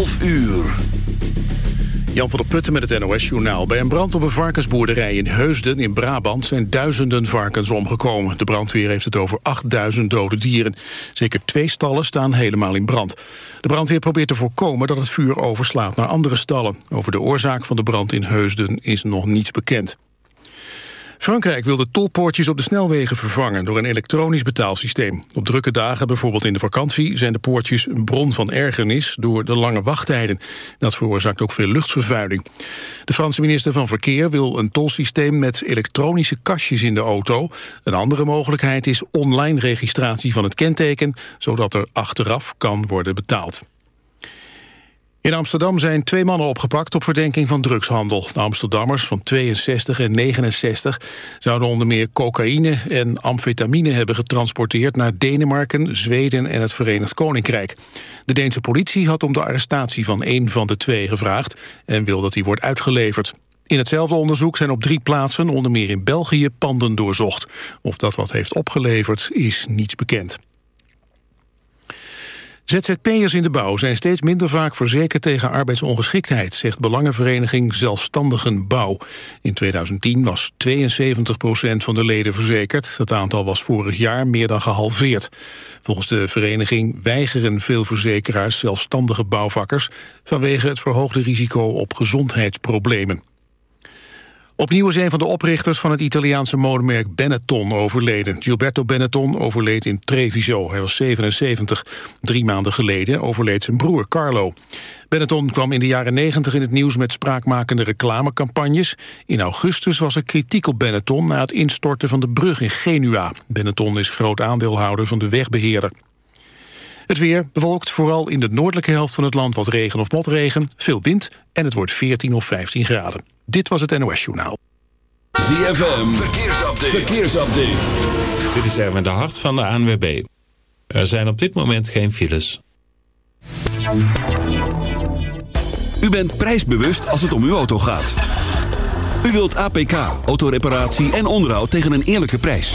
12 uur. Jan van der Putten met het NOS-journaal. Bij een brand op een varkensboerderij in Heusden in Brabant... zijn duizenden varkens omgekomen. De brandweer heeft het over 8000 dode dieren. Zeker twee stallen staan helemaal in brand. De brandweer probeert te voorkomen dat het vuur overslaat naar andere stallen. Over de oorzaak van de brand in Heusden is nog niets bekend. Frankrijk wil de tolpoortjes op de snelwegen vervangen door een elektronisch betaalsysteem. Op drukke dagen, bijvoorbeeld in de vakantie, zijn de poortjes een bron van ergernis door de lange wachttijden. Dat veroorzaakt ook veel luchtvervuiling. De Franse minister van Verkeer wil een tolsysteem met elektronische kastjes in de auto. Een andere mogelijkheid is online registratie van het kenteken, zodat er achteraf kan worden betaald. In Amsterdam zijn twee mannen opgepakt op verdenking van drugshandel. De Amsterdammers van 62 en 69 zouden onder meer cocaïne en amfetamine hebben getransporteerd naar Denemarken, Zweden en het Verenigd Koninkrijk. De Deense politie had om de arrestatie van één van de twee gevraagd en wil dat hij wordt uitgeleverd. In hetzelfde onderzoek zijn op drie plaatsen, onder meer in België, panden doorzocht. Of dat wat heeft opgeleverd is niets bekend. ZZP'ers in de bouw zijn steeds minder vaak verzekerd tegen arbeidsongeschiktheid, zegt Belangenvereniging Zelfstandigen Bouw. In 2010 was 72 procent van de leden verzekerd. Het aantal was vorig jaar meer dan gehalveerd. Volgens de vereniging weigeren veel verzekeraars zelfstandige bouwvakkers vanwege het verhoogde risico op gezondheidsproblemen. Opnieuw is een van de oprichters van het Italiaanse modemerk Benetton overleden. Gilberto Benetton overleed in Treviso. Hij was 77. Drie maanden geleden overleed zijn broer Carlo. Benetton kwam in de jaren 90 in het nieuws met spraakmakende reclamecampagnes. In augustus was er kritiek op Benetton na het instorten van de brug in Genua. Benetton is groot aandeelhouder van de wegbeheerder. Het weer bewolkt vooral in de noordelijke helft van het land wat regen of motregen, veel wind en het wordt 14 of 15 graden. Dit was het NOS Journaal. ZFM, verkeersupdate. verkeersupdate. Dit is Erwin de Hart van de ANWB. Er zijn op dit moment geen files. U bent prijsbewust als het om uw auto gaat. U wilt APK, autoreparatie en onderhoud tegen een eerlijke prijs.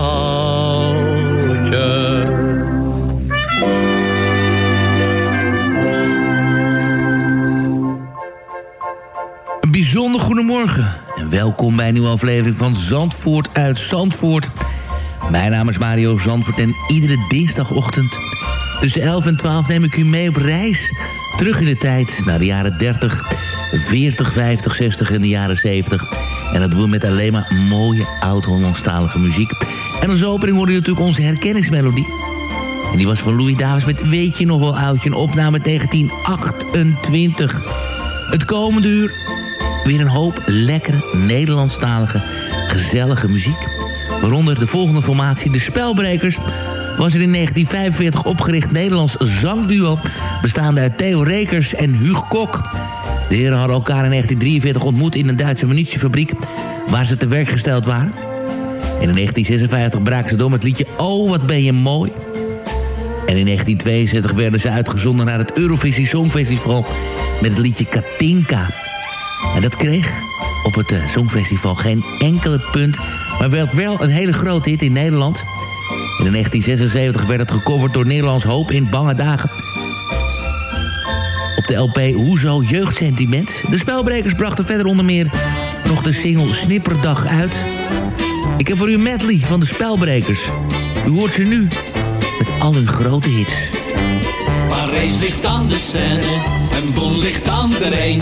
welkom bij een nieuwe aflevering van Zandvoort uit Zandvoort. Mijn naam is Mario Zandvoort en iedere dinsdagochtend tussen 11 en 12 neem ik u mee op reis. Terug in de tijd naar de jaren 30, 40, 50, 60 en de jaren 70. En dat doen we met alleen maar mooie oud-Hollandstalige muziek. En als opening hoorde je natuurlijk onze herkenningsmelodie. En die was van Louis Davis met Weet je nog wel oudje, een opname 1928. Het komende uur weer een hoop lekkere Nederlandstalige gezellige muziek. Waaronder de volgende formatie, de Spelbrekers... was er in 1945 opgericht Nederlands zangduo... bestaande uit Theo Rekers en Huug Kok. De heren hadden elkaar in 1943 ontmoet in een Duitse munitiefabriek... waar ze te werk gesteld waren. En in 1956 braken ze door met het liedje Oh, wat ben je mooi... En in 1962 werden ze uitgezonden naar het Eurovisie Songfestival met het liedje Katinka. En dat kreeg op het eh, Songfestival geen enkele punt, maar werd wel een hele grote hit in Nederland. In 1976 werd het gecoverd door Nederlands Hoop in Bange Dagen. Op de LP Hoezo Jeugdsentiment. De spelbrekers brachten verder onder meer nog de single Snipperdag uit. Ik heb voor u medley van de spelbrekers. U hoort ze nu met al hun grote hits. Parijs ligt aan de Seine en Bonn ligt aan de Rijn.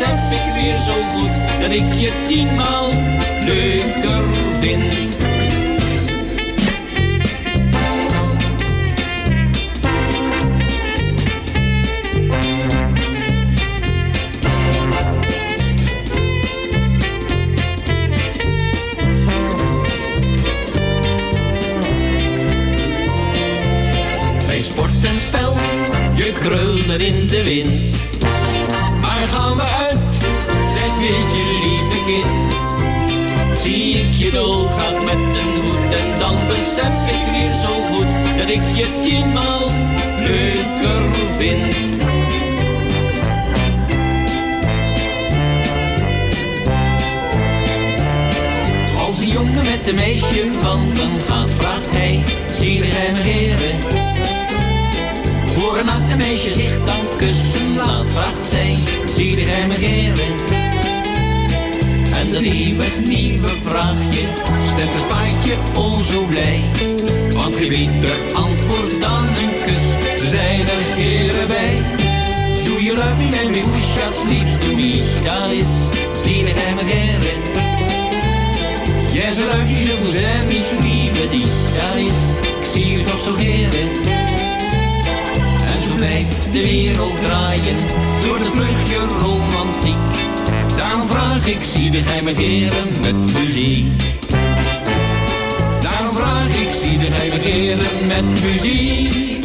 besef ik weer zo goed dat ik je tienmaal leuker vind. Bij sport en spel, je krulde in de wind. Besef ik weer zo goed dat ik je tienmaal leuker vind. Als een jongen met een meisje wandelen gaat, vraagt hij, zie de geheime heren. Voor een meisje zich dan kussen laat, vraagt zij, zie de geheime heren. En dat nieuwe, nieuwe vraagje stemt het paardje o zo blij. Want geen beter antwoord dan een kus, zijn er heren bij. Do you love me, baby, who shall sleeps to me? Dat is, geheime heren. Yes, I love you, je vous aime, ich liebe dich. Dat is, ik zie u toch zo heren. En zo blijft de wereld draaien door de vluchtje romantiek. Ik, zie de geheime heren met muziek. Daarom vraag ik, zie de geheime heren met muziek.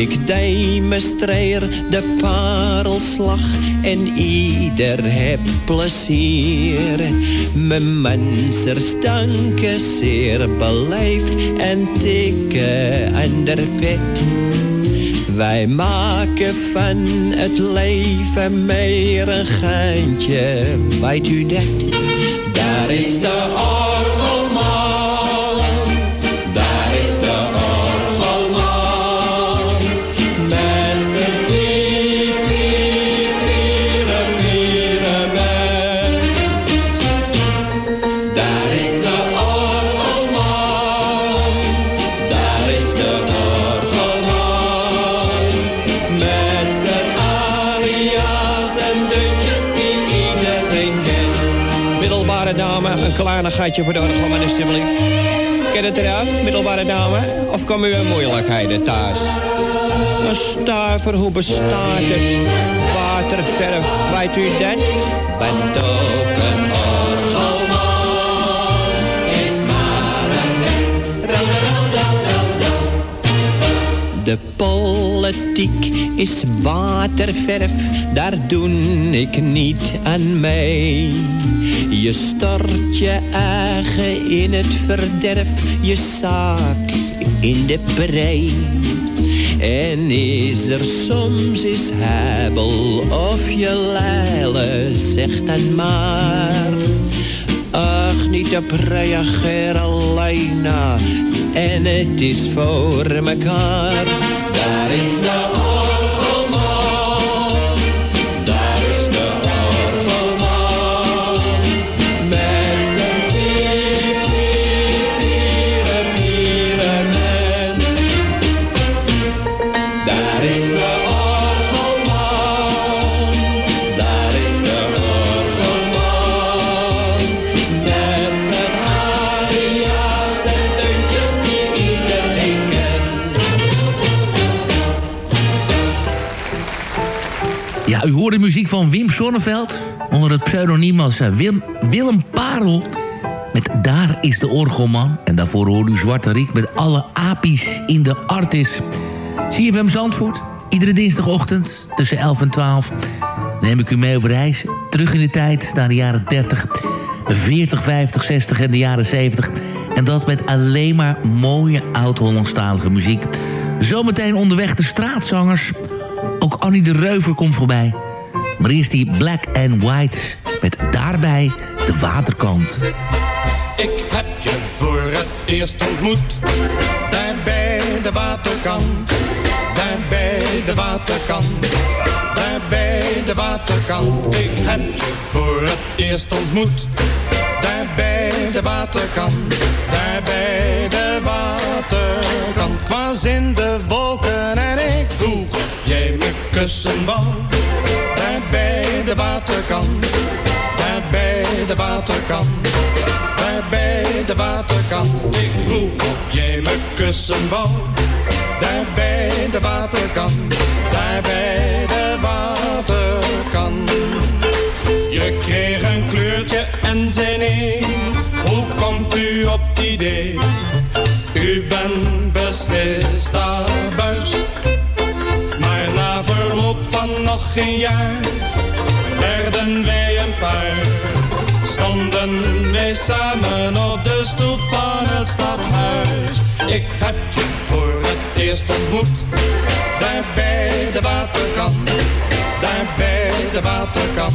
Ik demonstreer de parelslag en ieder heb plezier. Mijn mensers danken zeer beleefd en tikken aan de pet. Wij maken van het leven meer een geintje, weet u dat? Daar is de kleinigheidje voor de orgelman alsjeblieft. Ken het eraf, middelbare dame? Of komen u in moeilijkheden thuis? Een stuiver, hoe bestaat het? Waterverf, weet u dat? Bent ook een orgelman, is maar een mens. Rel, rel, politiek is waterverf, daar doe ik niet aan mee. Je stort je eigen in het verderf, je zaak in de brei. En is er soms is hebel of je leile, zeg dan maar. Ach, niet op reageer alleen. En het is voor mekaar. Ja, u hoort de muziek van Wim Sonneveld. Onder het pseudoniem als eh, Wim, Willem Parel. Met Daar is de orgelman. En daarvoor hoorde u Zwarte Riek met alle apies in de artis. CFM Zandvoort. Iedere dinsdagochtend tussen 11 en 12 neem ik u mee op reis. Terug in de tijd naar de jaren 30, 40, 50, 60 en de jaren 70. En dat met alleen maar mooie oud-Hollandstalige muziek. Zometeen onderweg de straatzangers. Ook Annie de Reuver komt voorbij. Maar eerst die Black and White met daarbij de waterkant. Ik heb je voor het eerst ontmoet. Daar bij de waterkant. Daar bij de waterkant. Daar bij de waterkant. Ik heb je voor het eerst ontmoet. Daar bij de waterkant. Daar bij de waterkant. Ik was in de wolken en ik vroeg jij me kussen wou. Waterkant. Daar bij de waterkant. Daar bij de waterkant. Ik vroeg of jij me kussen wou. Daar bij de waterkant. Daar bij de waterkant. Je kreeg een kleurtje en zei nee. Hoe komt u op het idee? U bent beslist abuis. Maar na verloop van nog geen jaar samen op de stoep van het stadhuis. Ik heb je voor het eerst ontmoet, daar bij de waterkant. Daar bij de waterkant,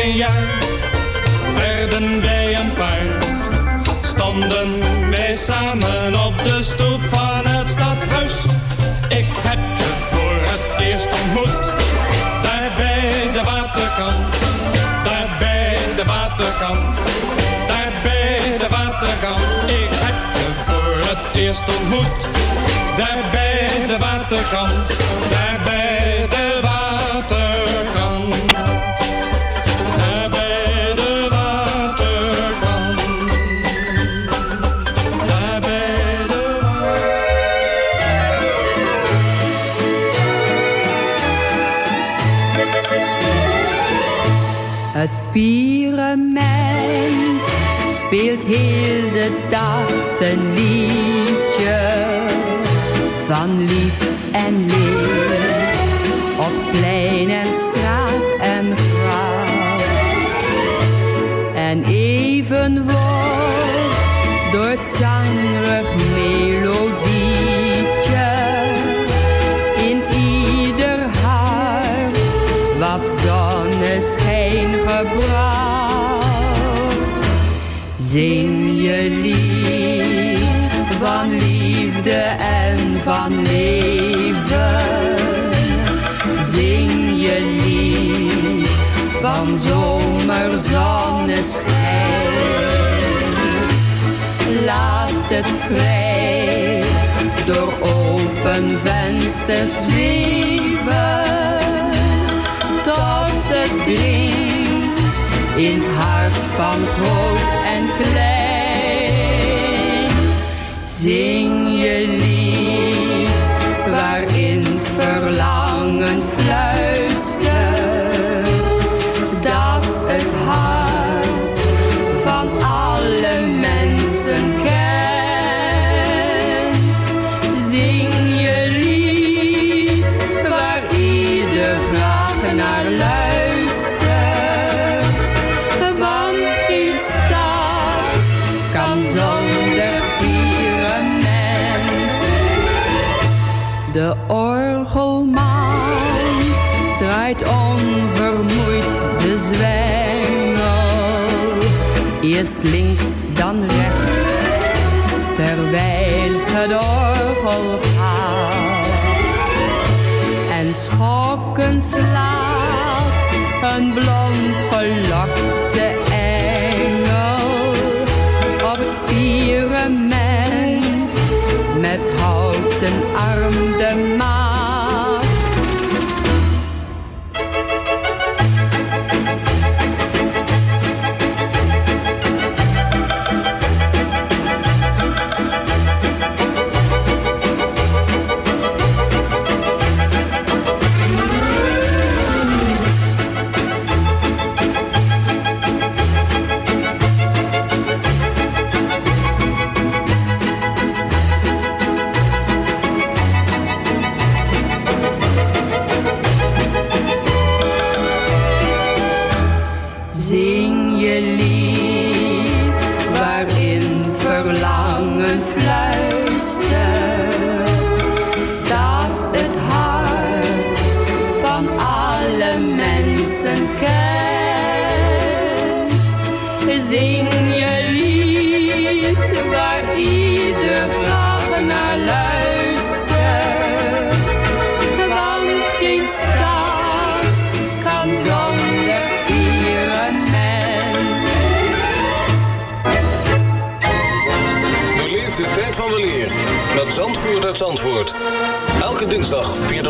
geen jaar werden wij een paar. Stonden wij samen op de stoep van het stadhuis. Ik heb Pyramid speelt heel de dag zijn liedje van lief en leed zomerzonneschijn. Laat het vrij door open vensters zweven tot het dringt in het hart van groot en klein. Zing De orgelman draait onvermoeid de zwengel. Eerst links, dan rechts, terwijl het orgel gaat. En schokkend slaat een blond gelokte engel op het pyramid met houten arm de maat.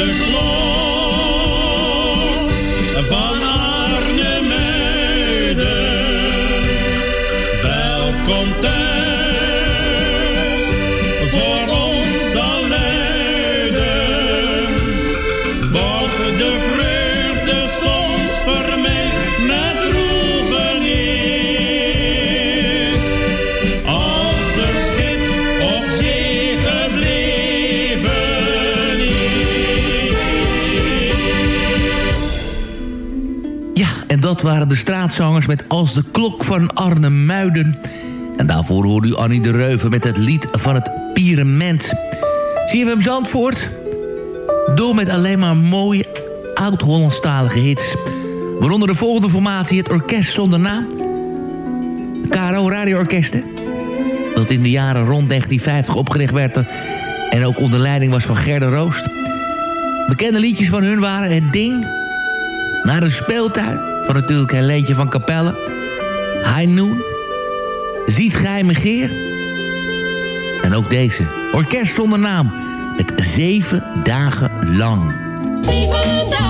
Als waren de straatzangers met Als de Klok van Arnhemuiden. En daarvoor hoorde u Annie de Reuven met het lied van het Pierement. Zie je hem Zandvoort? Door met alleen maar mooie oud-Hollandstalige hits. Waaronder de volgende formatie, het Orkest Zonder Naam. KRO Radioorkesten. Dat in de jaren rond 1950 opgericht werd... en ook onder leiding was van Gerda Roost. Bekende liedjes van hun waren Het Ding... Naar de speeltuin van natuurlijk Helentje van Capelle. High Noon. Ziet Geheime Geer. En ook deze. Orkest zonder naam. Het zeven dagen lang. Zeven dagen.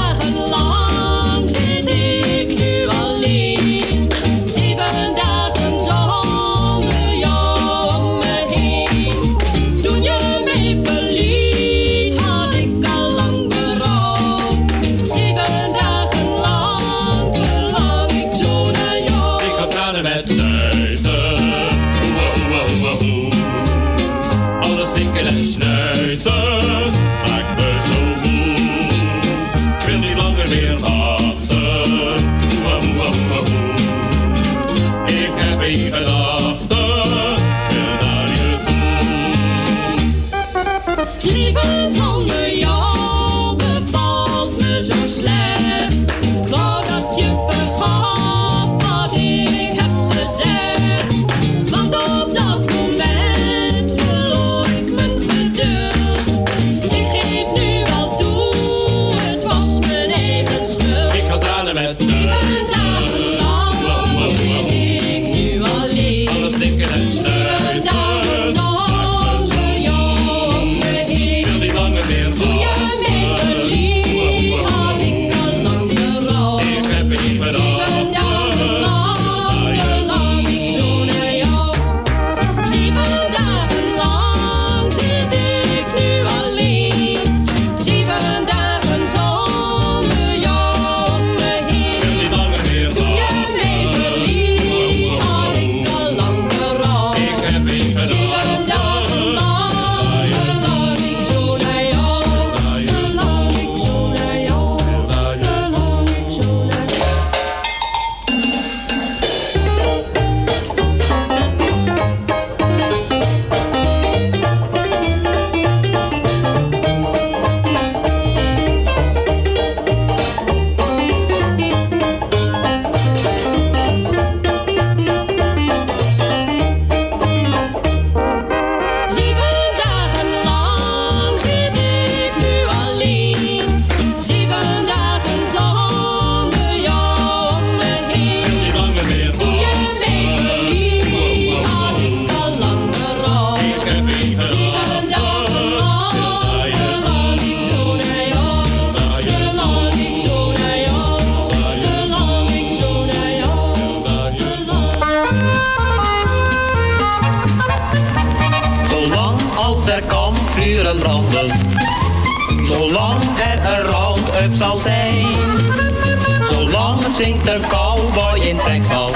een cowboy in Texas.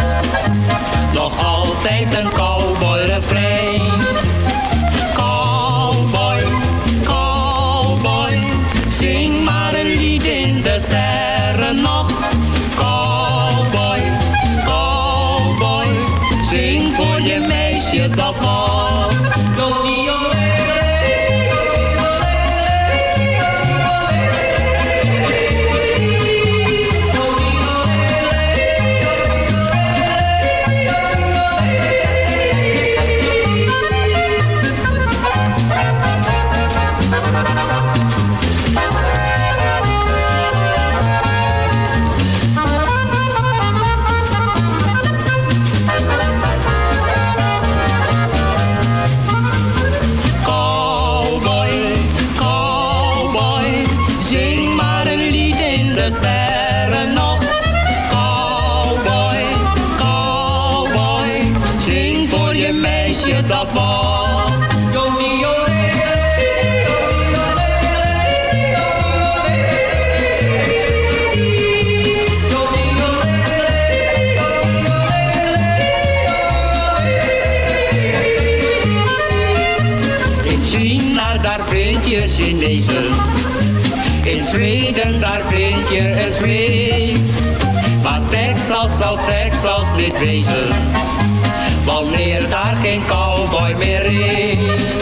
Nog altijd een cowboy. Maar Texas zal Texas niet wezen, wanneer daar geen cowboy meer is.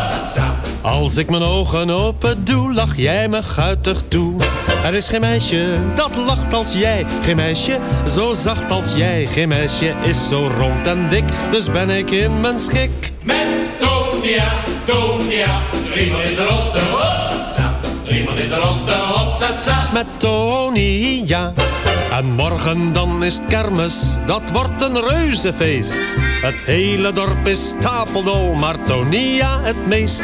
Als ik mijn ogen open doe, lach jij me guitig toe. Er is geen meisje dat lacht als jij. Geen meisje zo zacht als jij. Geen meisje is zo rond en dik, dus ben ik in mijn schik. Met Tonia, Tonia, driemaal in de ronde. Hopsasa, driemaal in de ronde. Hopsasa. Met Tony, ja. En morgen dan is het kermis, dat wordt een reuzefeest. Het hele dorp is stapeldol, maar Tonia het meest.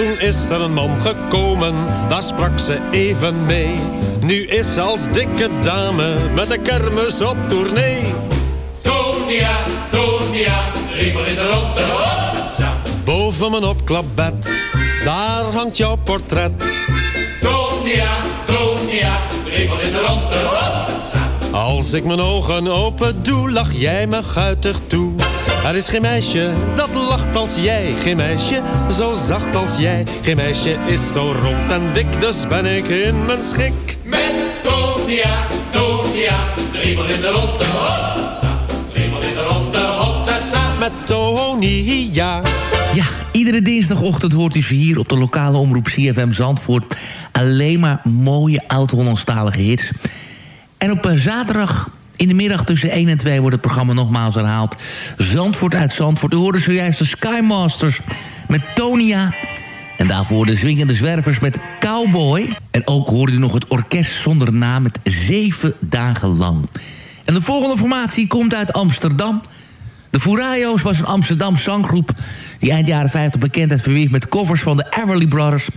Toen is er een man gekomen, daar sprak ze even mee. Nu is ze als dikke dame met de kermis op tournee. Tonia, Tonia, driemaal in de ronde. Boven mijn opklapbed, daar hangt jouw portret. Tonia, Tonia, driemaal in de ronde. Als ik mijn ogen open doe, lach jij me guitig toe. Er is geen meisje dat lacht als jij. Geen meisje zo zacht als jij. Geen meisje is zo rond en dik, dus ben ik in mijn schik. Met Tonia, Tonia, driemaal in de ronde. Hopsasa, driemaal in de ronde. Met Tony, ja. Iedere dinsdagochtend hoort u ze hier op de lokale omroep CFM Zandvoort. Alleen maar mooie oud-Hollandstalige hits. En op eh, zaterdag in de middag tussen 1 en 2 wordt het programma nogmaals herhaald. Zandvoort uit Zandvoort. U hoorde zojuist de Skymasters met Tonia. En daarvoor de zwingende zwervers met Cowboy. En ook hoorde u nog het orkest zonder naam met zeven dagen lang. En de volgende formatie komt uit Amsterdam. De Furayos was een Amsterdam zanggroep... die eind jaren 50 bekendheid verwierf met covers van de Everly Brothers...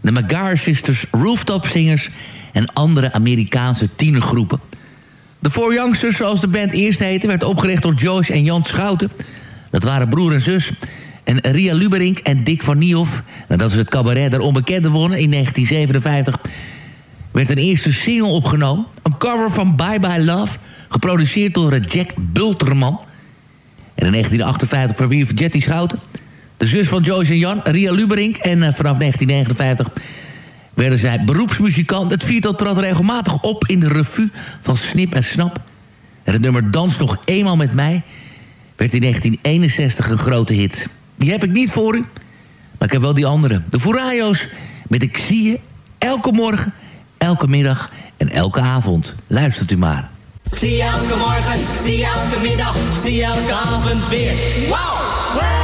de Magar Sisters, Rooftop Singers... en andere Amerikaanse tienergroepen. De Four Youngsters, zoals de band eerst heette... werd opgericht door Joyce en Jan Schouten. Dat waren broer en zus. En Ria Luberink en Dick van Niehoff... en dat is het cabaret der onbekende wonnen in 1957... werd een eerste single opgenomen. Een cover van Bye Bye Love... geproduceerd door Jack Bulterman... En in 1958 verwierf Jetty Schouten, de zus van Joyce en Jan, Ria Luberink. En eh, vanaf 1959 werden zij beroepsmuzikant. Het viertal trad regelmatig op in de revue van Snip en Snap. En het nummer Dans nog eenmaal met mij werd in 1961 een grote hit. Die heb ik niet voor u, maar ik heb wel die andere. De Furayos met Ik zie je elke morgen, elke middag en elke avond. Luistert u maar. Zie je elke morgen, zie je elke middag, zie je elke avond weer. Wauw!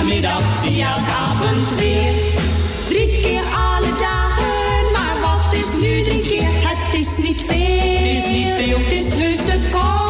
Elke middag, zie elke avond weer. Drie keer alle dagen, maar wat is nu drie keer? Het is niet veel. Het is niet veel. Het is heus te kort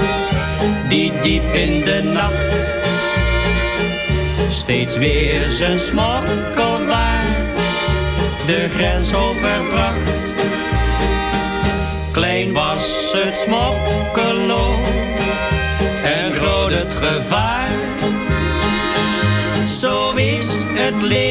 die diep in de nacht steeds weer zijn smokkelwaar de grens overbracht. Klein was het smokkelo en groot het gevaar. Zo is het leven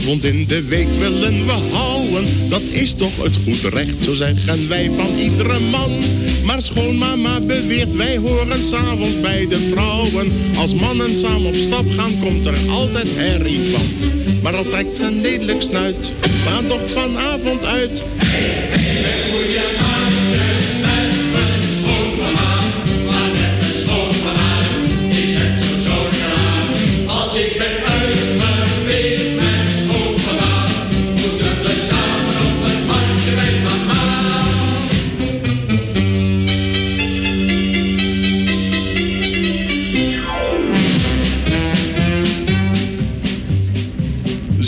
Avond in de week willen we houden. Dat is toch het goed recht, zo zeggen wij van iedere man. Maar schoonmama beweert, wij horen s'avonds bij de vrouwen. Als mannen samen op stap gaan, komt er altijd herrie van. Maar al trekt zijn lelijk snuit, we gaan toch vanavond uit.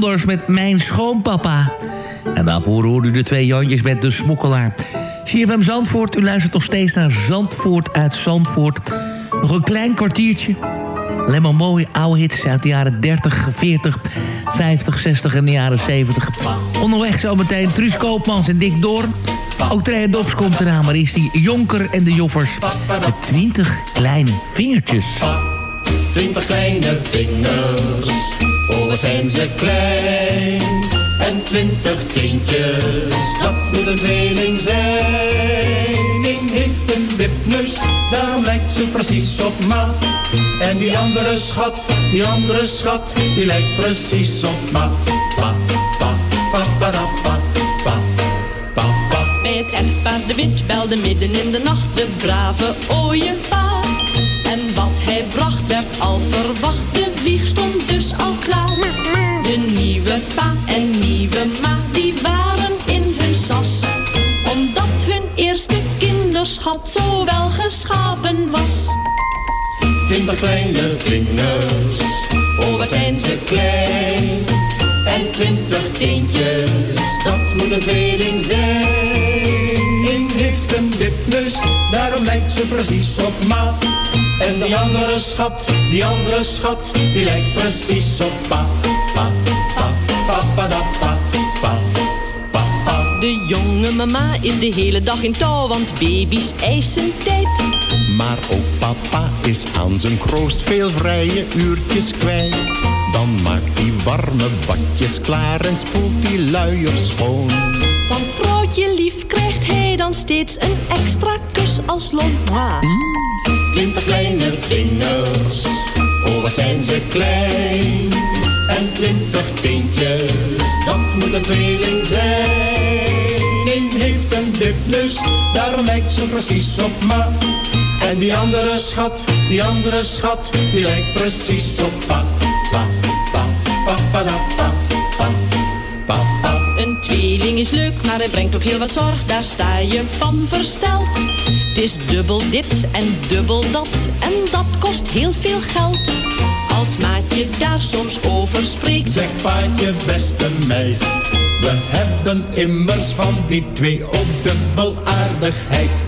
Ramblers met Mijn Schoonpapa. En daarvoor hoorde u de twee Jantjes met De Smokkelaar. CFM Zandvoort, u luistert nog steeds naar Zandvoort uit Zandvoort. Nog een klein kwartiertje. Alleen maar mooie oude hits uit de jaren 30, 40, 50, 60 en de jaren 70. Onderweg zometeen Truus Koopmans en Dick Doorn. Ook Trein Dops komt eraan, maar is die Jonker en de Joffers... met 20 kleine vingertjes. Twintig kleine vingers, oh wat zijn ze klein. En twintig teentjes, dat moet een tweeling zijn. Eén heeft een wipneus, daarom lijkt ze precies op ma. En die andere schat, die andere schat, die lijkt precies op ma. Pa, pa, pa, pa, da, pa, pa, pa, pa. Bij het echtpaar de wit belde midden in de nacht de brave ooievaar. En wat hij bracht werd al verwacht, Twintig kleine vingers, oh wat zijn ze klein. En twintig teentjes, dat moet een tweeling zijn. Eén heeft een wipneus, daarom lijkt ze precies op ma. En die andere schat, die andere schat, die lijkt precies op pa. Pa, pa, pa, pa, da, pa, pa, pa. De jonge mama is de hele dag in touw, want baby's eisen tijd. Maar ook papa is aan zijn kroost veel vrije uurtjes kwijt. Dan maakt hij warme badjes klaar en spoelt die luiers schoon. Van vrouwtje lief krijgt hij dan steeds een extra kus als lont. Twintig kleine vingers, oh wat zijn ze klein. En twintig teentjes, dat moet een tweeling zijn. Eén heeft een wipneus, daarom lijkt ze precies op ma. En die andere schat, die andere schat, die lijkt precies op pa. Pa, pa, pa, pa, da, pa, pa, pa, pa. Een tweeling is leuk, maar hij brengt ook heel wat zorg, daar sta je van versteld. Het is dubbel dit en dubbel dat, en dat kost heel veel geld. Als maatje je daar soms over spreekt. Zeg paardje, beste meid, we hebben immers van die twee ook dubbel aardigheid.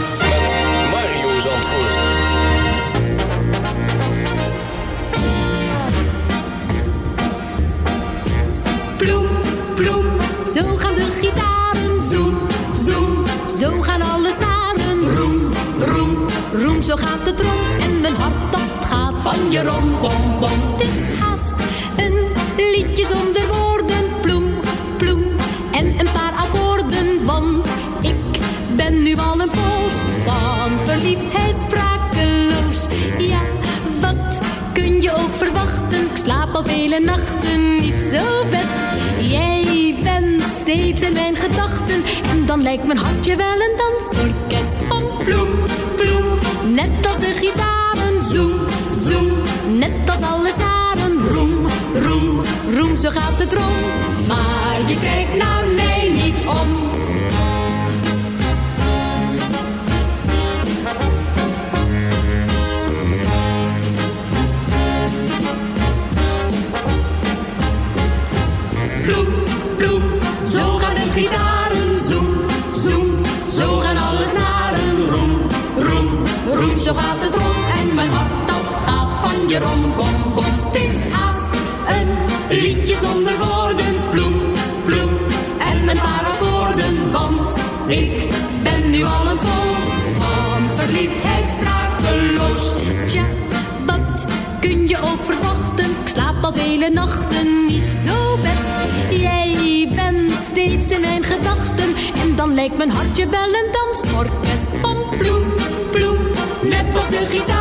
Mijn hart dat gaat van je rom, bom, bom. Het is haast een liedje zonder woorden, ploem, ploem. En een paar akkoorden, want ik ben nu al een poos van verliefdheid sprakeloos. Ja, wat kun je ook verwachten? Ik slaap al vele nachten niet zo best. Jij bent steeds in mijn gedachten. En dan lijkt mijn hartje wel een dansorkest. Net als de gitaren. Zoem, zoem. Net als alle snaren. Roem, roem, roem. Zo gaat het rond. Maar je kijkt naar bom, bom. Het is haast een liedje zonder woorden. Bloem, bloem, en een paar akkoorden. Want ik ben nu al een poos van verliefdheid sprakeloos. Tja, wat kun je ook verwachten? Ik slaap al vele nachten niet zo best. Jij bent steeds in mijn gedachten. En dan lijkt mijn hartje wel een dansorkest. Pom, ploem, ploem. Net als de gitaren.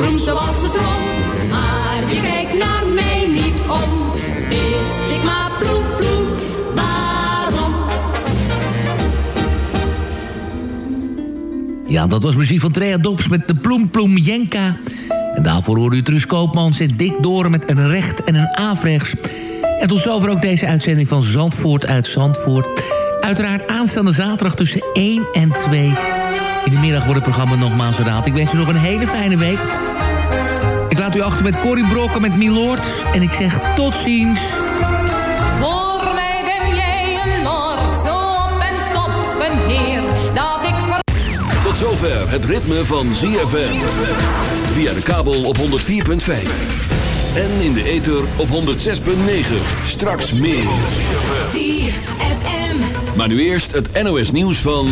Roem, zoals de trom. Maar je kijkt naar mij niet om. Wist ik maar ploem, ploem. Waarom? Ja, dat was muziek van Trea Dops met de Ploem Ploem Jenka. En daarvoor hoorde u Truus Koopmans en Dick Doren met een recht en een afrechts. En tot zover ook deze uitzending van Zandvoort uit Zandvoort. Uiteraard aanstaande zaterdag tussen 1 en 2. In de middag wordt het programma nogmaals herhaald. Ik wens u nog een hele fijne week. Ik laat u achter met Corrie Brokken met Milord. En ik zeg tot ziens. Voor mij ben jij een lord, zo op en top een heer, dat ik ver... Tot zover het ritme van ZFM. Via de kabel op 104.5. En in de ether op 106.9. Straks meer. ZFM. Maar nu eerst het NOS nieuws van...